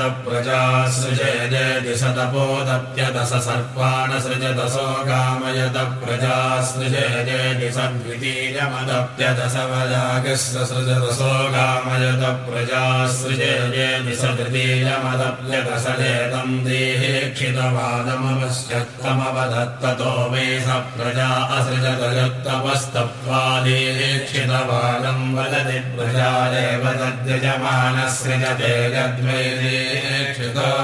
प्रजा सतपोदप्यदस सर्पान् सृजदसो कामयत प्रजा सृजयति सद्वितीयमदप्यदस वजागस्य सृजदसो कामयत प्रजा सृजयति सतृतीयमदप्यदस चेदम् देहेक्षितवादमवश्यत्तमवदत्ततो मे स प्रजा असृजतयुक्तवस्तप्त्वादेक्षितवादम् वदति प्रजादेव तद्यजमानसृजते यद्वैदेक्षितो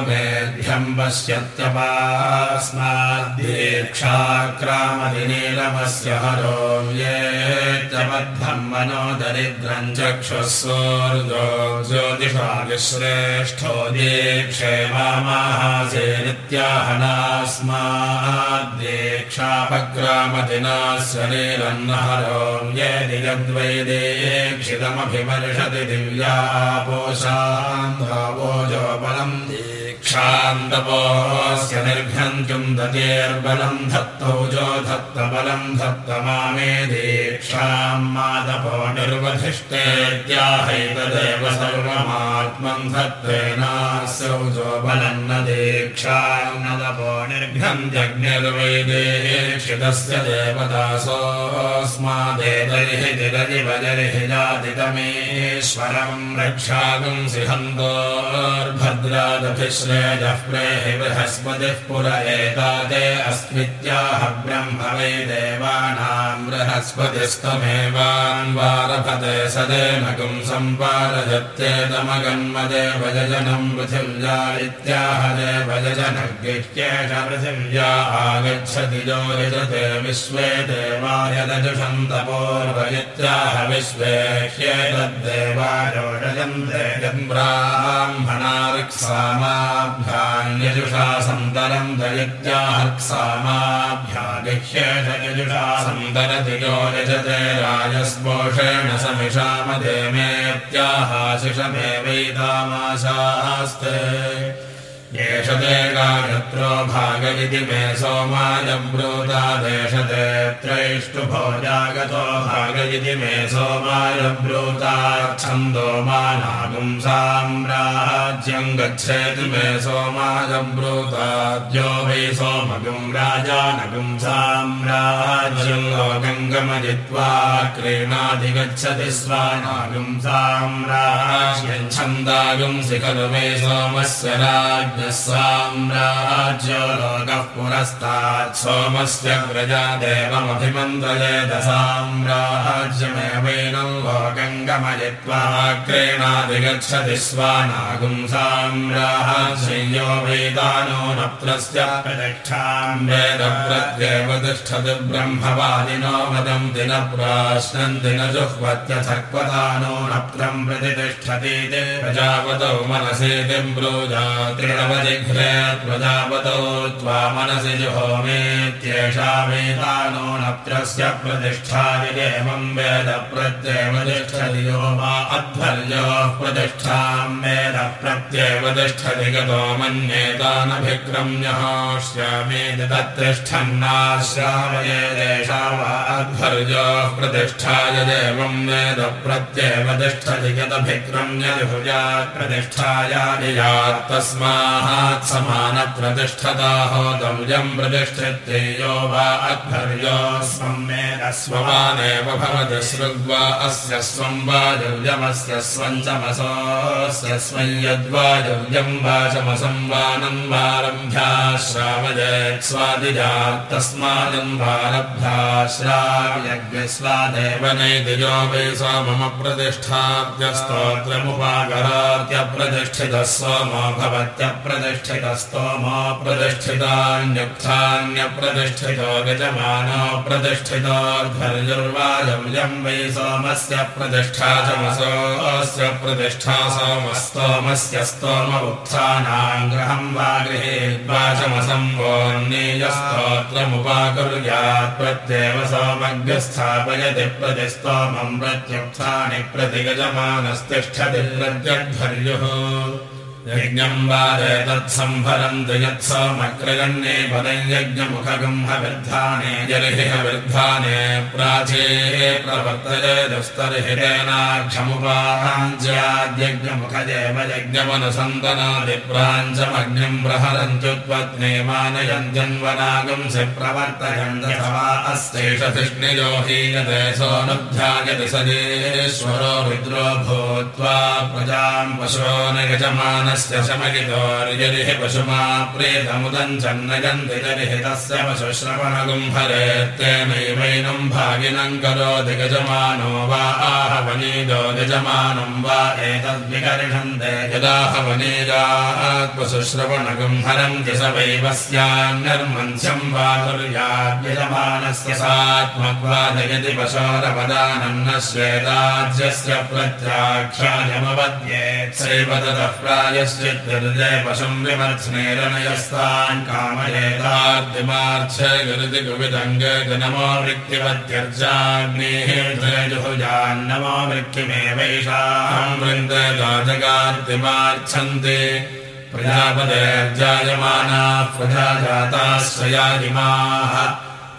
मेभ्यम् पश्यत्यपास्माद्दीक्षाक्रामदिनीलमस्य हरो येत्यबद्धम् मनो दरिद्रम् चक्षुः सोर्जो ज्योतिषा विश्रेष्ठो दीक्षे मामासे नित्याहनास्माद्दीक्षापग्रामदिनास्य नीलन्नहरो यदि यद्वैदेक्षितमभिमर्शति दिव्यापोषान्धावोजो बलम् दीक्षान्तपोस्य निर्घ्यन्त्युम् दतेर्बलम् धत्तौ जो धत्तबलम् धत्त मामे दीक्षाम् मादपो निर्वधिष्ठेत्याहैतदेव सर्वमात्मम् धत्तेनास्यौ जो बलम् न देवदासोऽस्मादेतर्हि तिरजिवजर्हि जातितमेश्वरम् रक्षागम् प्रेहि बृहस्पतिः पुर एताते अस्मित्याह ब्रह्म वै बृहस्पतिस्तमेवान्वारभते सदेमगुम् सम्पादयत्येतमगन्मदेव जजनम् पृथिव्या इत्याह देव जनज्ञेष पृथिव्या आगच्छति जो यजते विश्वे देवाय दजुषन्तपोर्व इत्याह विश्वे ह्येतद्देवायोजयन्ते ब्राह्मणार्क्सामाभ्यान्यजुषा सन्तरम् दयित्याहर्क्सामाभ्यागिह्येष यजुषा सन्तरति यो यजते राजस्पोषेण समिषामधेमेत्याहाशिषमेवैतामाशास्ते येषते गायत्रो भाग इति मे सोमायब्रूता देशते त्रैष्टुभो जागतो भाग इति मे सोमायब्रूता छन्दो मानागुम् साम्राज्यम् गच्छेति मे सोमायब्रूताद्यो वै सोमगुम् राजानगुम् साम्राज्यम् लोकम् गमयित्वा क्रीणाधिगच्छति स्वानागुम् साम्राज्यम् छन्दागुंसि खलु मे सोमस्य राज्ञ साम्राज्यो लोकः पुरस्तात् सोमस्य प्रजा स्वानागुम् साम्राज्यो वेदानो नप्रस्य प्रतिष्ठाम् वेद प्रत्येव तिष्ठति ब्रह्मवादिनो वदन्ति न प्राश्नन्ति न जुह्वत्यथक्वदानो नप्रम् प्रतितिष्ठतीति प्रजापतौ मनसीति ब्रूजा त्रिणवजिघ्रे प्रजापतौ त्वा मनसि जुहोमेत्येषा वेदानो नप्रस्य प्रतिष्ठादिदेवम् वेद प्रत्येव तिष्ठति यो वा अध्वर्योः प्रतिष्ठाम् वेद प्रत्येव तिष्ठति गतो मन्येतानभिक्रम्यश्यामेति तत्तिष्ठन्नाश्रामयेदेषा वा अध्वर्योः प्रतिष्ठाय देवम् वेद प्रत्येव तिष्ठति गतभिक्रम्यजुहुजात् प्रतिष्ठायादियात् तस्मात् प्रतिष्ठिते यो वा भवति सृग्वा अस्य स्वम् वाजव्यमस्य स्वम् चमसोऽस्य स्वम् यद्वाजव्यम् वाचमसंवानम् वारभ्या श्रावयेत् स्वादिजात् तस्मादम् वारभ्या श्राव्यग्स्वादेव नैतिजो वै सोमम प्रतिष्ठाप्यस्तोत्रमुपाकरात्यप्रतिष्ठितः सोमो भवत्यप्रतिष्ठितस्तोमो प्रतिष्ठितान्युक्थान्यप्रतिष्ठितो गजमानो प्रतिष्ठितो वै सोमस्य प्रतिष्ठा चमसोऽस्य प्रतिष्ठा सोमस्तोमस्य स्तोम उत्थानाम् गृहम् वा गृहे वाचमसम् वोन्नीयस्तोत्रमुपाकुर्यात् प्रत्येव सोमज्ञस्थापयति प्रतिस्तोमम् प्रत्युत्थानि प्रतिगजमानस्तिष्ठति प्रत्यध्वर्युः यज्ञमुखगुम्हविर्धाने जर्हिहविर्धाने प्राचे प्रवर्तयदस्तर्हितेनाक्षमुपाञ्ज्याद्यज्ञमुखदेव यज्ञमनुसन्दनादिप्राञ्चमग्निम् प्रहरन्त्युत्पत्ने मानयन्त्यन्वनागंसि प्रवर्तयन्तवा अस्यैष कृष्णिजो हीयते सोऽनुध्यायति सदेश्वरो रुद्रो भूत्वा प्रजाम् पशो तस्य शमगितोर्यरिः पशुमा प्रेतमुदम् चन्नयन्ति जरिहि तस्य पशुश्रवणगुम्भरे तेनैवैनम् भागिनम् करोति गजमानो वा आहवनीजो गजमानम् वा पशुश्रवणगुम्भरन्ति स वैवस्यान्यर्मन्स्यम् वा कुर्याद्यजमानस्य सात्मग्वादयति पशोरपदानम् न श्वेताज्यस्य प्रत्याख्यायमवद्येत् प्राय विमर्त्स्नेरनयस्तान् कामयेतार्तिमार्थगुविदङ्गनमो मृत्युवत्यर्जाग्नेः जुहुजान्नमो मृत्युमेवैषाम् वृन्दगाजगार्तिमार्च्छन्ति प्रजापदेर्जायमानाः प्रजा जाताश्रयाजिमाः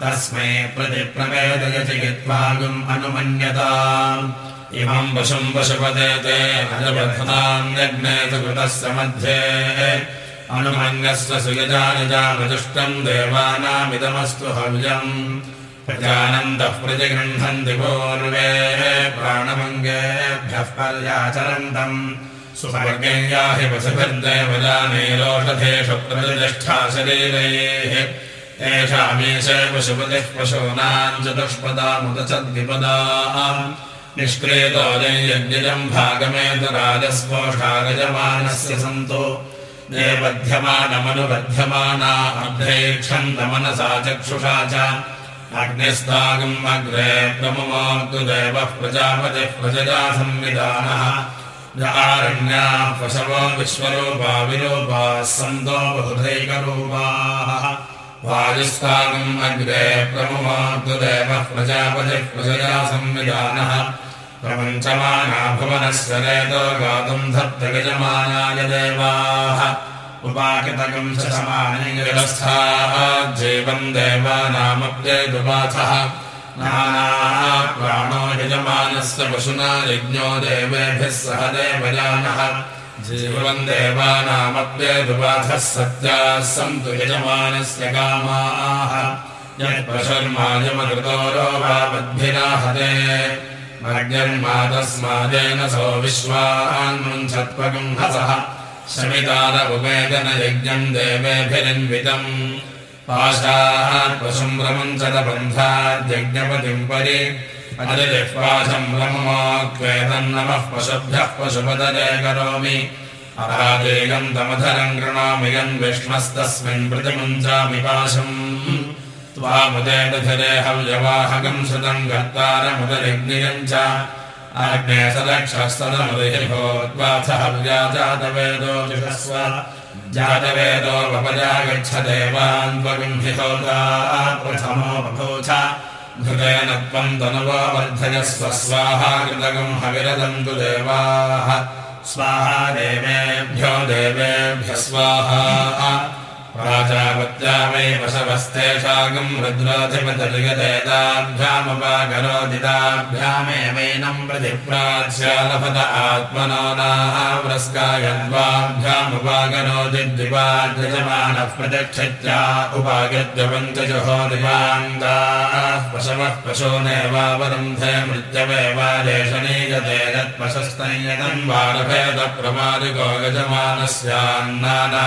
तस्मै प्रतिप्रवेदयति यत्वागुम् अनुमन्यताम् इमम् पशुम् पशुपते ते अजबध्नान्यग्ने तु कृतस्य मध्ये अनुमन्यस्य सुयजानिजामजुष्टम् देवानामिदमस्तु हव्यम्। प्रजानन्दः प्रतिगृह्णन्ति पूर्वे प्राणमङ्गेभ्यः पर्याचरन्तम्। सुवर्गेयाहि पशुभिर्देवजानैरोषधेषु प्रतिष्ठा शरीरैः। एषामीशे पशुपतिः पशूनाम् चतुष्पदामुदचद्विपदा निष्क्रियतोजम् भागमेतराजस्पोषागजमानस्य सन्तो। नेपध्यमानमनुबध्यमाना अर्धेक्षन्तमनसा चक्षुषा च। अग्निस्तागम् अग्रे प्रमुमोक्तुदेवः प्रजापतिः प्रजया संविधानः। आरण्याः पशवो विश्वरूपा विरूपाः सन्तो बहुधैकरूपाः वायुस्तागम् अग्रे प्रमुमातुदेवः प्रजापतिः प्रजया संविधानः। प्रपञ्चमाना भुवनस्य रेतो गातुम् धत्तगजमानाय देवाः। उपाकितकम् च समानैरस्थाः जीवम् देवानामप्येदुपाथः। नानाः प्राणो यजमानस्य पशुना यज्ञो देवेभ्यः सह देवयानः जीवम् देवानामप्येदुपाथः सत्याः सन्तु यजमानस्य कामाः। यत्पशर्मायमकृतो रोगावद्भिराहते तस्मादेन सो विश्वान्मुञ्छत्वकम् हसः। शमितारमुपेदनयज्ञम् देवेभिरन्वितम्। पाशात्पशुम् प्रमुञ्चतबन्धाद्यज्ञपतिम् परि अजलिःपाशम् ब्रह्मोक्वेदन्नमः पशुभ्यः पशुपदरे करोमि। यन् विष्णस्तस्मिन् प्रतिमुञ्चामि पाशम्। त्वामुदेदधिरे हव्यवाहकम् श्रुतम् कर्तारमुदयज्ञयम् च। आग्ने जातवेदो जुषस्व जातवेदो प्रथमो बभूथ घृतेन त्वम् तनुवो वर्धयस्व स्वाहा कृतगम् हविरदम् तु देवाः। स्वाहा देवेभ्यो देवेभ्य स्वाहा प्राजापत्या वै पशवस्तेषागम् रुद्रोधिपतर्गदेताभ्यामुपाकरोदिताभ्यामेवैनम् प्रतिप्राच्यालभत आत्मनो नावस्कायन्वाभ्यामुपाकरोति द्विपाद्यजमानः प्रतिक्षत्या उपागत्य पञ्चजुहो दिवान्ताः पशवः पशूनेवावरुन्धे मृत्यवेवादेशनीयते यत्पशस्तैयतम् वारभेदप्रमादिको गजमानस्यान्नाना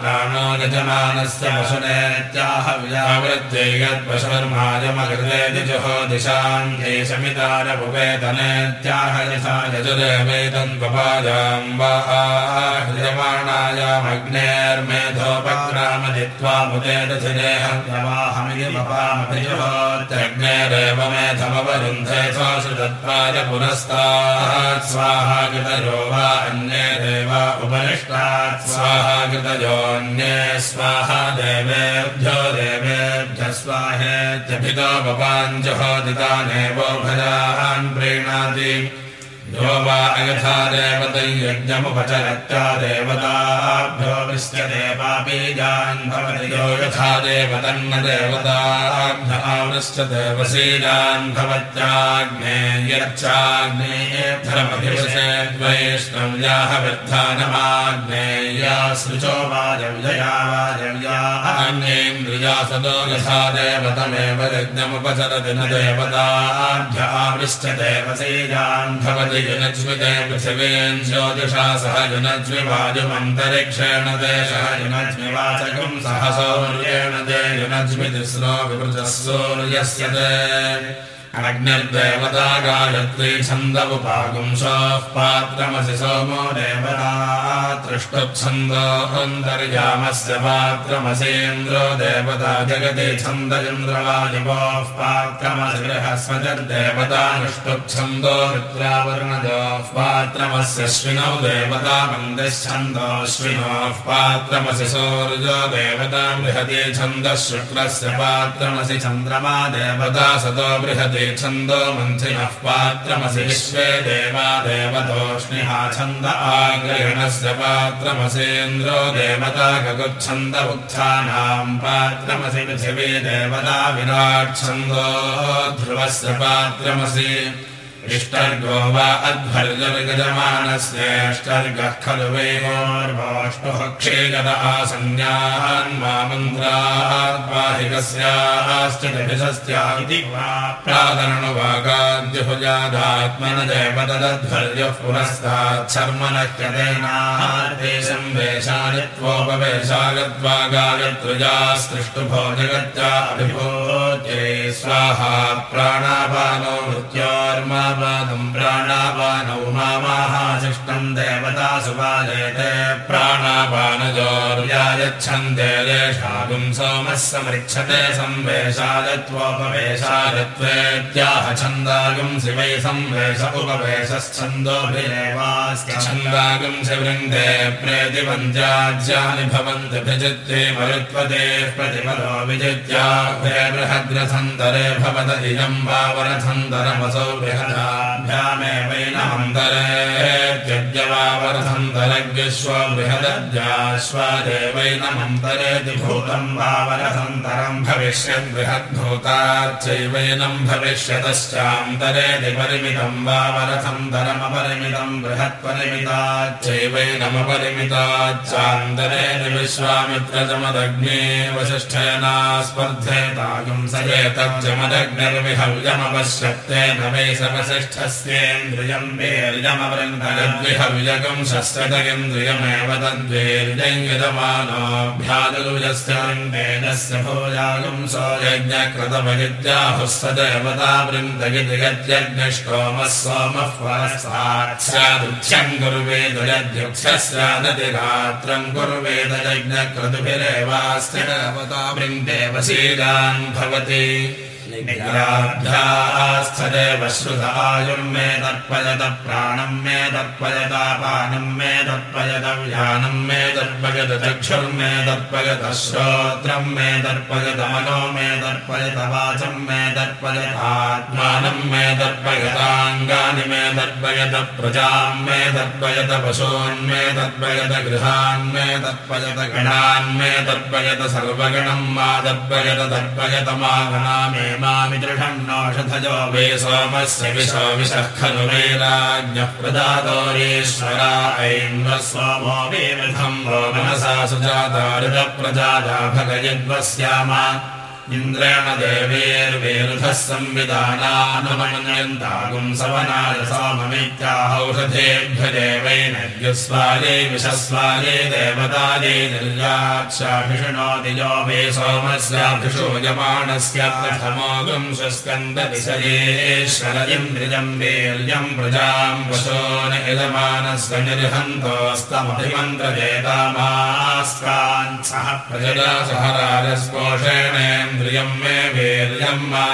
प्राणो यजमानस्य पशुनेत्याह व्यावृत्ते यत्पशुर्माजमकृते दिजुहो दिशान्ते शमितारपुपेतनेत्याह यथा यजुरेवेदम् पपायाम् वा हृयमाणायामग्नेर्मेधोपक्रामदित्वा मुदेदधिरेहवाहमिपपामभिजुहोत्यग्नेरेव मेधमवरुन्धे स्वाश्रुतत्वाय पुरस्तात् स्वाहा कृतयो वा अन्ये देवा उपनिष्टात् स्वाहा कृतयोऽन्ये स्वाहा देवेभ्यो देवेभ्य स्वाहेत्यभितो पपाञ्जहोदितानेवो भजान् प्रीणाति यो वा अयथा देवतै यज्ञमुपचरत्या देवताभ्यो विश्यते पापीजान् भवति यो यथा देवतन्न देवताभ्य आवृश्यते वसीजान् भवत्याग्ने यच्चाग्नेयधर्मभिषे वैष्णव्याः विद्धानमाग्नेया सृजो वाजव्यया वाजव्याः सदो यथा देवतमेव यज्ञमुपचरति न देवताभ्य वसीजान् भवति पृथिवीन् ज्योतिषा सह युनज्वि वायुमन्तरिक्षेण देशः युनज्विवाचकम् सह सौर्येण दे युनज्मि तिस्रो विवृतः सूर्यस्य दे अग्निर्देवता गायत्री छन्दमुपागुंसः पात्रमसि सोमो देवता तृष्टुच्छन्दोऽन्तर्यामस्य पात्रमसीन्द्रो देवता जगति छन्द इन्द्रवायुवोः पात्रमसि बृहस्पतिर्देवता निष्टुच्छन्दो मित्रावर्णजोः पात्रमस्य श्विनौ देवता मन्दिश्छन्दोऽश्विनोः पात्रमसि सौर्यो देवता बृहति छन्दः शुक्लस्य पात्रमसि चन्द्रमा देवता सतो बृहति छन्दो मन्थिनः पात्रमसि विश्वे देवा देवतोष्णिहा छन्द आग्रहणस्य पात्रमसेन्द्रो देवता गगुच्छन्द उत्थानाम् पात्रमसि पृथिवी देवता विराट् छन्दो ध्रुवस्य पात्रमसि इष्टर्गो वा अध्वर्गजमानस्येष्टर्गः खलु वैमोर्वाष्टुः क्षेगत आसन्यान् मा मन्त्राद्वाहिकस्याश्चिदभिषस्त्या इति तदध्वर्यः पुरस्ताच्छर्मनक्यतेनार्थे संवेशायत्वोपवेशागत्वा गायत्रुजास्तृष्टुभो जगत्या अभिभूत्यै स्वाहा प्राणापानो मृत्योर्मा प्राणापादम् प्राणापानौ मामाहाशिष्टम् देवता सुपादयते देशागुम् सोमः समृच्छते संवेशायत्वोपवेशायत्वेत्याह छन्दागुम् शिवै संवेश उपवेशश्छन्दोभिरेवास्ति छन्दागुम् शिवृन्दे प्रेतिपञ्चाज्यानि भवन्ति भिजित्ते मरुत्वते प्रतिपदो विजित्या। बृहद्रथन्तरे भवत इयम् वावरथन्तरमसौ बृहदा न्तरेत्यवावरसन्तरज्ञस्व बृहदद्याश्वादेवैनमन्तरेति भूतम् वावरसन्तरम् भविष्यद् बृहद्भूताच्चैवैनम् भविष्यतश्चान्तरेति परिमितम् वावरसन्तरमपरिमितम् बृहत्परिमिताच्चैवैनमपरिमिताच्चान्तरेति विश्वामित्रजमदग्ने वसिष्ठयना स्पर्धेतागम् सजेतज्जमदग्निर्विहव्यमपश्यत्तेन वै सवसिष्ठस्य स्येन्द्रियम् वीर्यमवृन्धयद्विहविजकम् शस्त्रतगिन्द्रियमेव तद्वीर्यम् यजमानोऽभ्यादुजस्य वृन्देनस्य भोजागम् सोऽयज्ञकृतमगित्याहुः स देवता यद्यज्ञष्टोमः सोमः स्यादतिरात्रम् कुर्वेद यज्ञक्रतुभिरेवास्ति देवता वृन्दे वशीलान् भवति निग्राभ्यास्थदेव श्रुतायुर्मे तर्पयत प्राणम् मे तर्पयतापानम् मे तर्पयत व्यानम् मे तर्पयत चक्षुर्मे तर्पयत श्रोत्रम् मे तर्पयत मनो मे तर्पयत वाचम् मे तर्पयतात्मानम् मे तर्पयताङ्गानि मे तर्पयत प्रजाम् मे तर्पयत पशून्मे तर्पयत गृहान्मे तर्पयत गणान्मे तर्पयत सर्वगणम् मा तर्पयत तर्पयत मा गणामे दृढम् नोषधजो वे सोमस्य विशो विशः खलु वैराज्ञः प्रजातोरीश्वरा ऐन्द्र सोमो वेविधम् वो मनसा सुजाता ऋतप्रजाता भगयद्वस्यामा इन्द्रेण देवेर्वेरुधः संविधानानुमन्यन्तागुम् सवनाय सोममित्याहौषधेभ्य देवैनद्युस्वाले विशस्वाले देवताले निर्याक्षाभिषुणोति यो मे सोमस्याभिषो यमाणस्य प्रथमोगुम् स्वस्कन्दविषयेश्वर इन्द्रियम् वीर्यम् प्रजाम् पशोन यजमानस्य निर्हन्तोस्तमभिमन्त्रजेतामास्कान् सह प्रजला सह राजस्पोषेणेन्द्र इन्द्रियम् मे वीर्यम् मा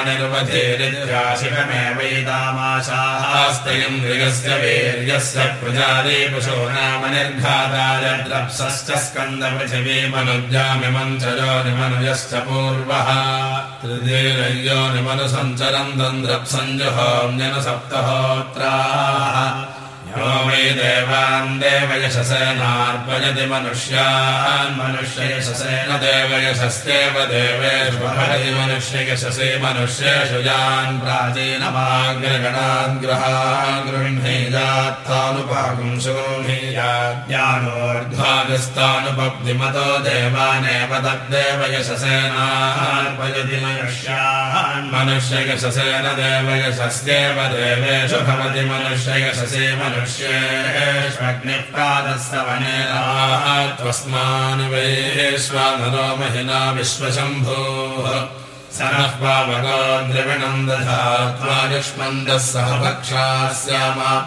इन्द्रियस्य वीर्यस्य प्रजादे पशो नाम निर्घाताय द्रप्सश्च स्कन्दपृथिवीमनुज्यामिमम् च योनिमनुजश्च पूर्वः त्रिदेरयोनिमनुसञ्चरम् दन्द्रप्सञ्जुहोम्यनु सप्तहोत्राः यो वै देवान् देवयशसेनार्पयति मनुष्यान् मनुष्ययशसेन देवयशस्येव देवेषु भवति मनुष्ययशसे मनुष्येषु प्राचीनमाग्रगणान् गृहान् गृह्णीयात्तानुपागुं सुगृह्णीयाज्ञानोर्ध्वागस्तानुपब्धिमतो देवानेव तद्देवयशसेनार्पयति मनुष्यान् मनुष्ययशसेन देवयशस्येव देवेषु भवति मनुष्ययशसे मनुष्य त्वस्मान् वैश्वानरो महिना विश्वशम्भोः। स नः पावको द्रविणम् दधात्वा युष्मन्दः सह भक्षा स्याम।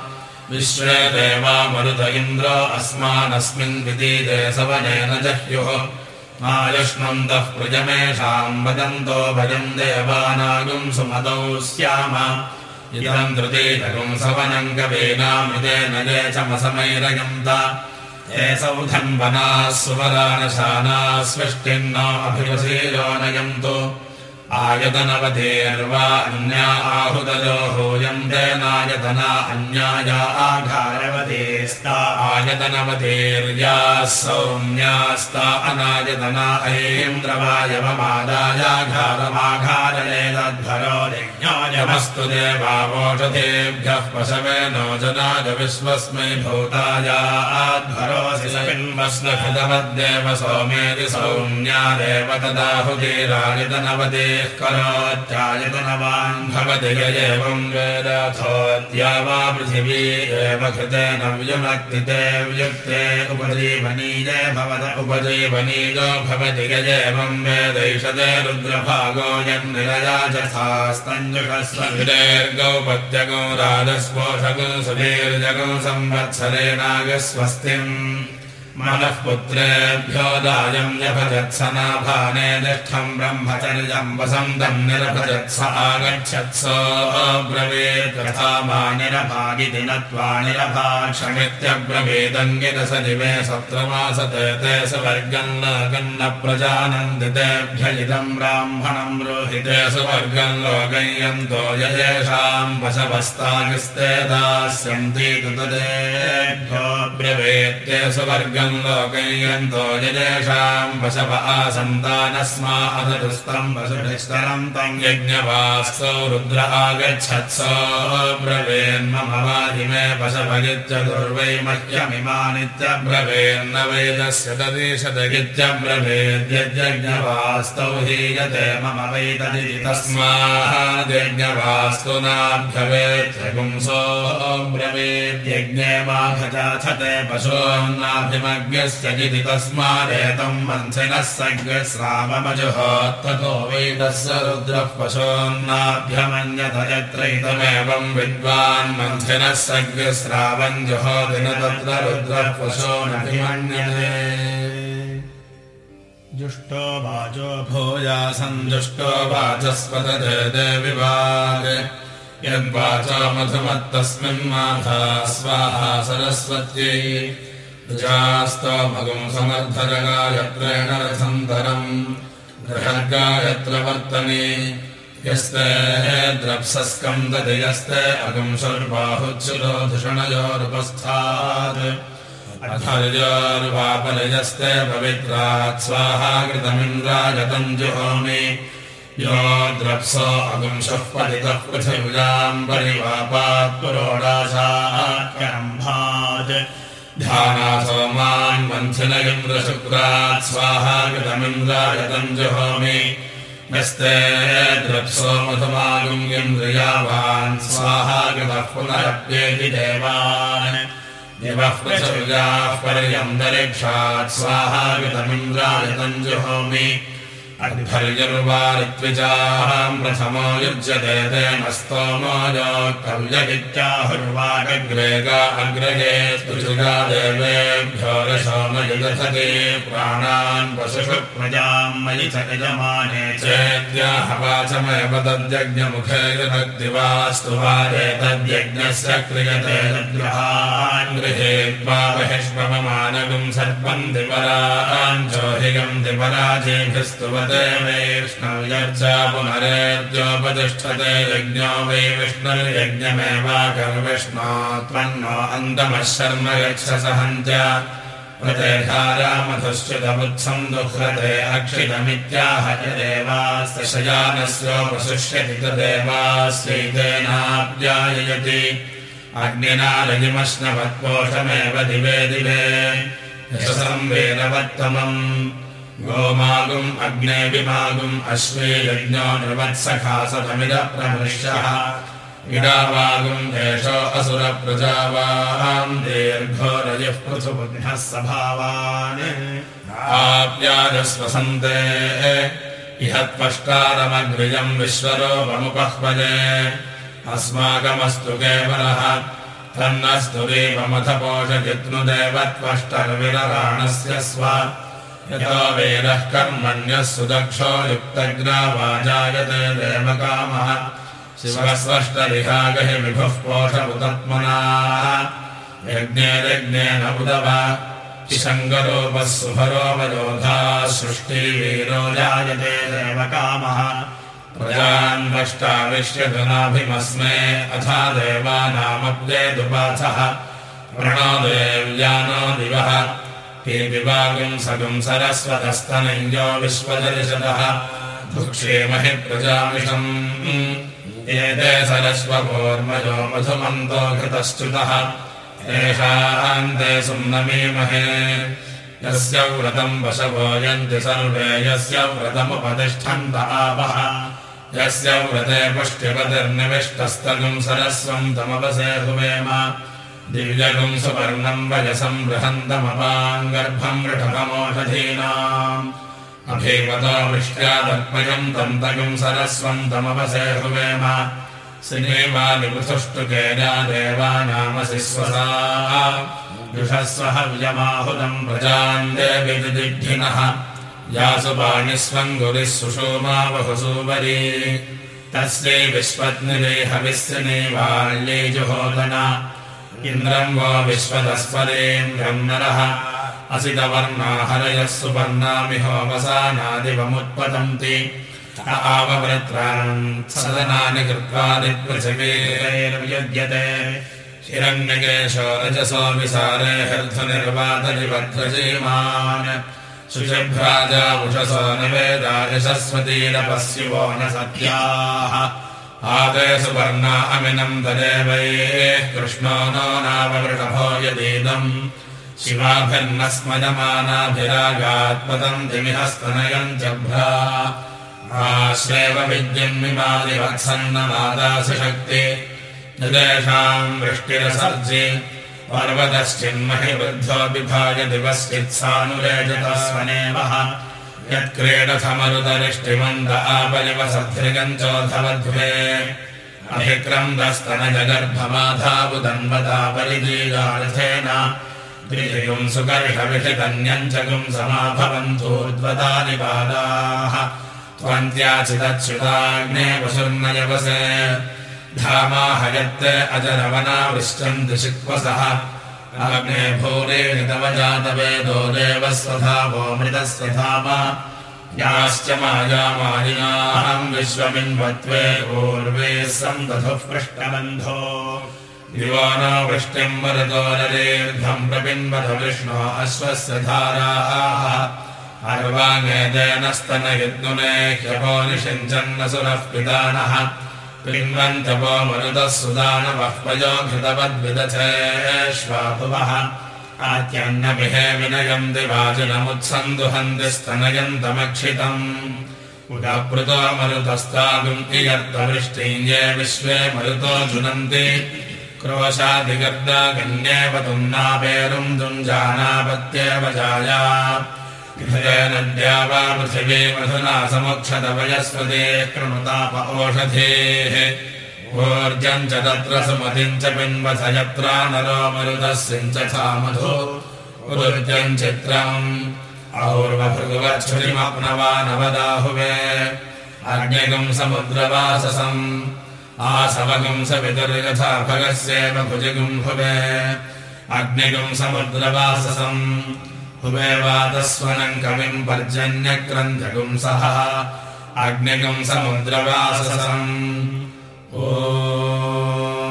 विश्वे देवा मरुत इन्द्रो अस्मानस्मिन् विदीते सवनेन जह्युः। आयुष्मन्तः प्रजमेषाम् वदन्तो भजम् देवानागुम् सुमतौ स्याम इदम् धृतीतकम् सवनम् कवीनामृतेन ये चमसमैरयन्त ये सौधन्वनाः सुवरानशानाः स्वष्टिन्नो अभिवशीयो नयन्तु आयतनवधेर्वा अन्या आहुतयो हूयन्तेनायतना अन्याया आघारवधेस्ता आयतनवधेर्याः सौम्यास्ता अनायतना ऐन्द्रवायवमादायाघारमाघारयेदध्वरो यज्ञायमस्तु देवावोषधेभ्यः पशवे नो जनाय विश्वस्मै भूतायाध्वरोऽसि सपिन्वस्नखितवद्देव सोमेति सौम्या देव तदाहुतिरायतनवदे करोत्यायतनवान् भवति य एवम् वेदथोद्या वा पृथिवी एव व्युमक्तिते व्युक्ते उपजीवनीये भवत य एवम् वेदैषते रुद्रभागो यन्निरया च स्थास्तञ्जुषस्वभिरेर्गौ पत्यगौ राजस्पोषगौ सुधीर्जगौ संवत्सरेणागस्वस्तिम् मनः पुत्रेभ्यो दायम् व्यभजत्सनाभाने तिष्ठम् ब्रह्मचर्यम् वसन्तम् निरभजत्स आगच्छत्स अब्रवीत् तथा मा निरभागिति नत्वा निरभाक्षमित्यब्रवीदङ्गिरस दिवे सत्रमासते ते सुवर्गम् लोकन्न प्रजानन्दितेभ्य इदम् ब्राह्मणम् रोहिते सुवर्गम् लोकयन्तो येषाम् वशवस्तागिस्ते दास्यन्ति तदेभ्यो ब्रवीत्ये सुवर्गम् लोकयन्तो यजेषाम् पशव आसन्तानस्मा अधतुस्तम् वसुभिस्तरम् तम् यज्ञवास्तौ रुद्र आगच्छत्सो ब्रवेन्मम वादिमे पशभगित्यदुर्वै मह्यमिमानित्यब्रवेन्न वेदस्य तदीशदगित्यब्रवेद्यज्ञवास्तौ हीयते मम वैतदिति तस्माद्यज्ञवास्तु नाभ्यवेत्यपुंसो ब्रवेद्यज्ञे माघजाथते पशोन्नाभिम तस्मादेतम् मन्थिनः सग्रस्रावमजुहोत्ततो वेदस्य रुद्रः पशोन्नाभ्यमन्यत यत्रैतमेवम् विद्वान् मन्थिनः सग्रस्रावम् जुहोदिन तत्र रुद्रः पशोनभिमन्यते। जुष्टो वाचो भूयासञ्जुष्टो वाचस्पतते देविवाग् यद्वाचो मधुमत्तस्मिन् माथा स्वाहा सरस्वत्यै जास्तमगुम् समर्थजगायत्रेण रथन्तरम् बृहद्गायत्र वर्तने यस्ते अथर्योर्वापलयस्ते पवित्रात् स्वाहा कृतमिन्द्रायतम् जुहोमि यो द्रप्सो अगुंशः पतितः पृथिव्याम् परिवापात् पुरोडाशात् ध्यानासोमान् मन्थिनगिन्द्रशुक्रात् स्वाहा कृतमिन्द्रायतम् जुहोमि। यस्ते द्रप्सो मधुमागुम् इन्द्रियावान् स्वाहा कृतः पुनरप्येति देवान्। दिवः पृथिव्याः पर्यन्तरिक्षात् स्वाहा कृतमिन्द्रायतम् जुहोमि अग्निर्वारित्विजाम् प्रथमो युज्यते तेन कव्यगित्याहुर्वाग्रे गा अग्रजे स्तुषुगा देवेभ्यो रसोमयुदधते प्राणान् पशुषु प्रजाम् मयि च यजमाने चेद्याहवाचमेव तद्यज्ञमुखे भक्तिवास्तु वारे तद्यज्ञस्य क्रियते ग्रहान् गृहेत्वा बहिष्पममानगुम् सर्पम् दिवरान् चोहिगम् दिवराजेभिस्तु पुनरेद्योपतिष्ठते यज्ञो वै विष्णुर्यज्ञमेवाकर्विष्णो त्वन्नो अन्तमः शर्म यक्ष सहन्त्य। प्रतेधारामधुश्चितमुत्सम् दुह्रते अक्षितमित्याह यदेवास्य शयानस्योपशिष्यति तदेवास्यैतेनाप्याययति अग्निना रजिमश्नवत्पोषमेव दिवे दिवे। यशसम् वेदवत्तमम् गोमागुम् अग्ने विमागुम् अश्वे यज्ञो नृवत्सखासतमिदप्रमृश्यः इडावागुम् एषो असुरप्रजावाम् दीर्घो रजः पृथुबुध्नः सभावान्। आप्याजस्वसन्ते इह त्वष्टारमग्रिजम् विश्वरोपमुपह्वजे। अस्माकमस्तु केवलः तन्नस्तु देवमथपोषजित्नुदेव त्वष्टर्विरराणस्य स्व यतो वेदः कर्मण्यः सुदक्षो युक्तग्रावाजायते देवकामः। शिवस्वष्टरिहागहि विभुः पोषमुतत्मनाः यज्ञेरज्ञेन उदव शङ्गरोपः सुभरोपयोधा सृष्टिवीरो जायते देवकामः। प्रजान्वष्टाविश्यधनाभिमस्मे अथा देवानामप्येदुपाथः प्रणो देव्यानो दिवः विवागम् सगम् सरस्वतस्तनञ्जो विश्वदर्शतः। भुक्षेमहि प्रजामिषम्। एते सरस्वपोर्मजो मधुमन्तो घृतश्च्युतः। एषान्ते सुम्नमीमहे यस्य व्रतम् वशभोजन्ति सर्वे यस्य व्रतमुपतिष्ठन्त आवः यस्य व्रते पुष्ट्यपतिर्निविष्टस्तगुम् सरस्वम् तमवसे हुवेम दिव्यगुम् सुपर्णम् वयसम् बृहन्तमपाम् गर्भम् वृषभमोषधीनाम् अभीमतो वृष्ट्यादर्पयम् तम् तगुम् सरस्वम् तमवसे हुवेम श्रीवालिपृथुष्टुकेजा देवानामसि स्वसा युषस्वहव्यमाहुतम् प्रजाम् देविदिग्धिनः यासु पाणिस्वम् गुरिः सुषोमा बहुसूपरी तस्यै विश्वत्निरेहविस्रिनेवाल्ये जुहोदना इन्द्रम् वो विश्वतस्परेन्द्रम् नरः। असितवर्णाहरयः सुपर्णामिहोपसानादिवमुत्पतन्ति आववृत्रान् सदनानि कृत्वादिपृथिवीर्युज्यते हिरण्यकेशो रजसो विसारे हर्धनिर्वातनिबद्धजीमान् सुषभ्राजा उषसो निवेदायशस्वतीरपस्युवो न सत्याः आदे सुवर्णा अमिनम् तदेवैः कृष्णो नो नामवृषभो यदीदम् शिवाभिर्नस्मजमानाभिरागात्पदम् दिमिहस्तनयम् जभ्रा विद्यन्मिमादिवत्सन्नमादासि शक्ति निदेशाम् वृष्टिरसर्जि। पर्वतश्चिन्महि वृद्धो विभाय दिवश्चित्सानुरेजतस्वनेवः यत्क्रीडथमरुतरिष्टिमन्द आपलिव सद्धृगम् चोधवध्वे अभिक्रन्दस्तनजगर्भमाधाबुदन्वतापरिदीगार्थेन द्विजयुम् सुकर्षविषितन्यम् च गुम् समाभवन्तोद्वतानि पादाः त्वन्त्याचिदच्युताग्ने वसुर्नयवसे धामाहयत्ते अजरवनावृष्टम् दिशिक्वसः तव जातवेदो देवः स्वधावो मृतस्वधाम याश्च मायामालिनाहम् विश्वमिन्वत्वे पूर्वे सन्दधुः पृष्टबन्धो। दिवो न वृष्टिम् वरतो नरेर्घम् प्रपिन्वध विष्णो अश्वस्य धाराः। अर्वाङ्गेतेनस्तनयद्गुणे ह्यपो निषिञ्चन्नसुरः पितानः पिन्वन्तपो मरुतः सुदानवः पयो घृतवद्विदथेष्वाभुवः आत्यन्नमिहे विनयन्ति वाजिनमुत्सन्दुहन्ति स्तनयन्तमक्षितम्। उदपृतो मरुतस्तागुम् इयर्तवृष्टिम् ये विश्वे मरुतो जुनन्ति। क्रोशादिगर्दागन्येव तुन्नापेरुम् दुञ्जानापत्येव जाया नद्या वा पृथिवी मधुना समुक्षतवयस्पते कृणुताप ओषधेः ऊर्जम् च तत्र सुमतिम् च पिन्वथ यत्रा नरो सा मधु। ऊर्जम् चित्रम्। और्वभृगुवच्छुरिमप्नवानवदाहुवे अग्निगम् समुद्रवाससम्। आसवगम् स विदुर्यथा भगस्येव भुजगम् भुवे अग्निगम् समुद्रवाससम् हुवे वातस्वनम् कविम् पर्जन्यक्रन्थगुम् सह अग्निगम् समुद्रवाससम् ओ